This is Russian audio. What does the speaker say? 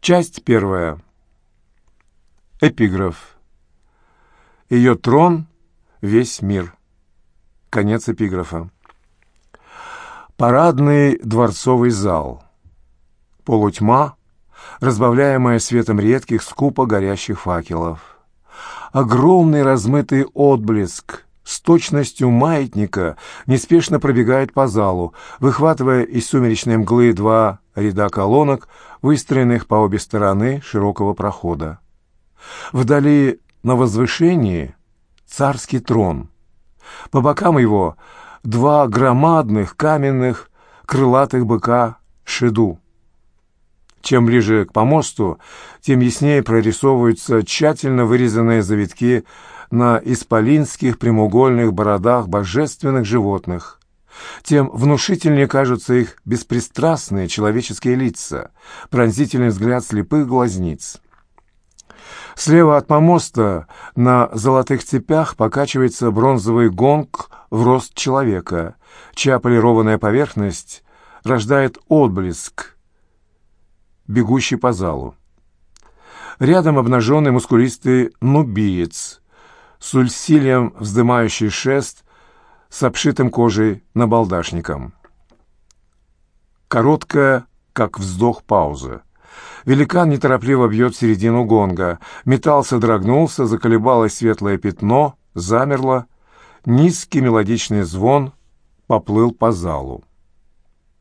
Часть первая. Эпиграф. Ее трон — весь мир. Конец эпиграфа. Парадный дворцовый зал. Полутьма, разбавляемая светом редких, скупо горящих факелов. Огромный размытый отблеск с точностью маятника неспешно пробегает по залу, выхватывая из сумеречной мглы два ряда колонок, выстроенных по обе стороны широкого прохода. Вдали на возвышении царский трон. По бокам его два громадных каменных крылатых быка шеду. Чем ближе к помосту, тем яснее прорисовываются тщательно вырезанные завитки на исполинских прямоугольных бородах божественных животных. Тем внушительнее кажутся их беспристрастные человеческие лица, пронзительный взгляд слепых глазниц. Слева от помоста на золотых цепях покачивается бронзовый гонг в рост человека, чья полированная поверхность рождает отблеск, бегущий по залу. Рядом обнаженный мускулистый нубиец с усилием вздымающий шест с обшитым кожей набалдашником. Короткая, как вздох, пауза. Великан неторопливо бьет середину гонга. Металл содрогнулся, заколебалось светлое пятно, замерло. Низкий мелодичный звон поплыл по залу.